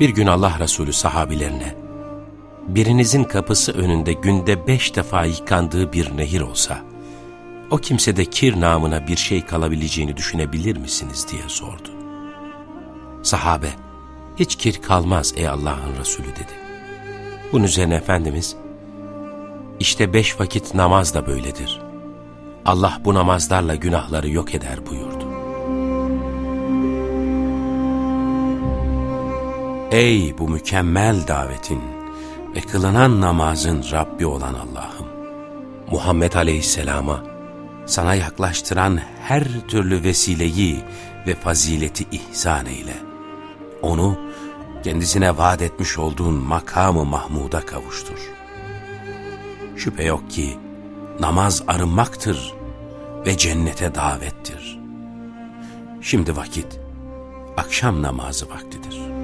Bir gün Allah Resulü sahabilerine, birinizin kapısı önünde günde beş defa yıkandığı bir nehir olsa, o kimsede kir namına bir şey kalabileceğini düşünebilir misiniz diye sordu. Sahabe, hiç kir kalmaz ey Allah'ın Resulü dedi. Bunun üzerine Efendimiz, işte beş vakit namaz da böyledir. Allah bu namazlarla günahları yok eder buyurdu. Ey bu mükemmel davetin ve kılınan namazın Rabbi olan Allah'ım! Muhammed Aleyhisselam'a sana yaklaştıran her türlü vesileyi ve fazileti ihsan eyle. Onu kendisine vaat etmiş olduğun makamı Mahmud'a kavuştur. Şüphe yok ki namaz arınmaktır ve cennete davettir. Şimdi vakit akşam namazı vaktidir.''